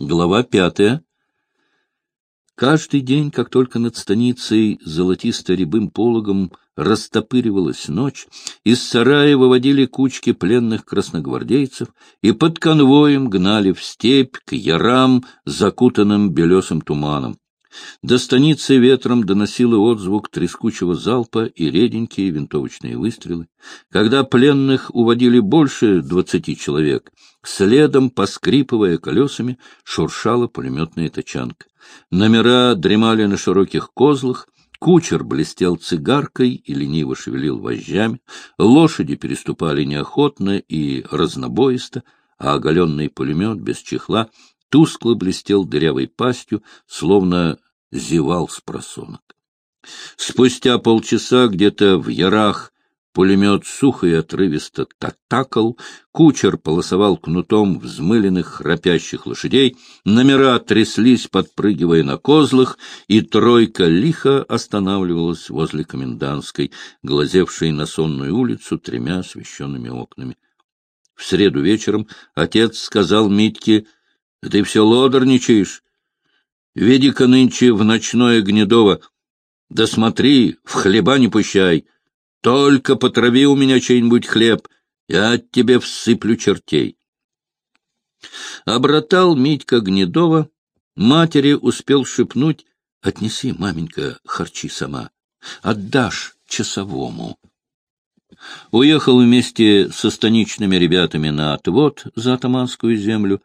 Глава пятая. Каждый день, как только над станицей золотисто-рябым пологом растопыривалась ночь, из сарая выводили кучки пленных красногвардейцев и под конвоем гнали в степь к ярам, закутанным белесым туманом. До станицы ветром доносило отзвук трескучего залпа и реденькие винтовочные выстрелы. Когда пленных уводили больше двадцати человек, следом, поскрипывая колесами, шуршала пулеметная тачанка. Номера дремали на широких козлах, кучер блестел цигаркой и лениво шевелил вожжами, лошади переступали неохотно и разнобоисто, а оголенный пулемет без чехла тускло блестел дырявой пастью, словно зевал с просонок. Спустя полчаса где-то в ярах пулемет сухо и отрывисто татакал, кучер полосовал кнутом взмыленных храпящих лошадей, номера тряслись, подпрыгивая на козлах, и тройка лихо останавливалась возле комендантской, глазевшей на сонную улицу тремя освещенными окнами. В среду вечером отец сказал Митьке —— Ты все лодорничаешь. Веди-ка нынче в ночное гнедово. Да смотри, в хлеба не пущай. Только потрави у меня чей-нибудь хлеб, я тебе всыплю чертей. Обратал Митька Гнедова, матери успел шепнуть, — Отнеси, маменька, харчи сама, отдашь часовому. Уехал вместе со станичными ребятами на отвод за атаманскую землю,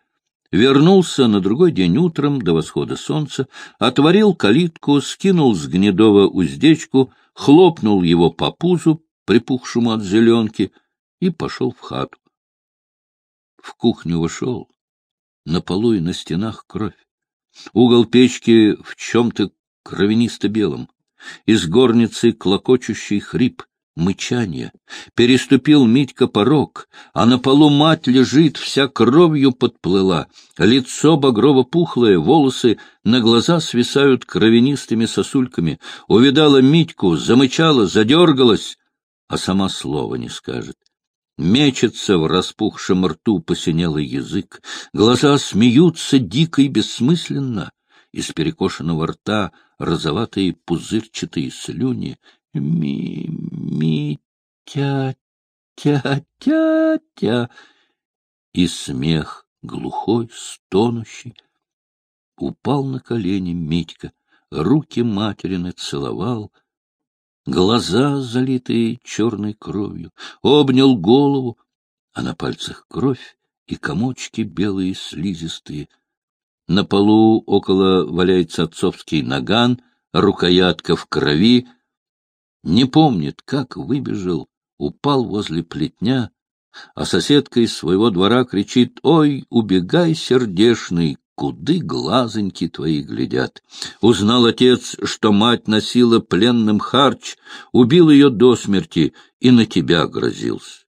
Вернулся на другой день утром до восхода солнца, отворил калитку, скинул с гнедого уздечку, хлопнул его по пузу, припухшему от зеленки, и пошел в хату. В кухню вошел. На полу и на стенах кровь. Угол печки в чем-то кровянисто-белом. Из горницы клокочущий хрип мычание. Переступил Митька порог, а на полу мать лежит, вся кровью подплыла. Лицо багрово-пухлое, волосы на глаза свисают кровянистыми сосульками. Увидала Митьку, замычала, задергалась, а сама слова не скажет. Мечется в распухшем рту посинелый язык, глаза смеются дико и бессмысленно. Из перекошенного рта розоватые пузырчатые слюни, ми ми тя тя тя тя И смех глухой, стонущий. Упал на колени Митька, руки материны целовал, глаза, залитые черной кровью, обнял голову, а на пальцах кровь и комочки белые слизистые. На полу около валяется отцовский наган, рукоятка в крови — не помнит, как выбежал, упал возле плетня, а соседка из своего двора кричит «Ой, убегай, сердешный, куды глазоньки твои глядят?» Узнал отец, что мать носила пленным харч, убил ее до смерти и на тебя грозился.